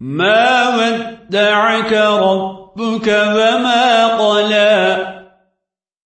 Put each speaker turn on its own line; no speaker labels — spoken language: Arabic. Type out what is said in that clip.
ما ودعك ربك وما قلى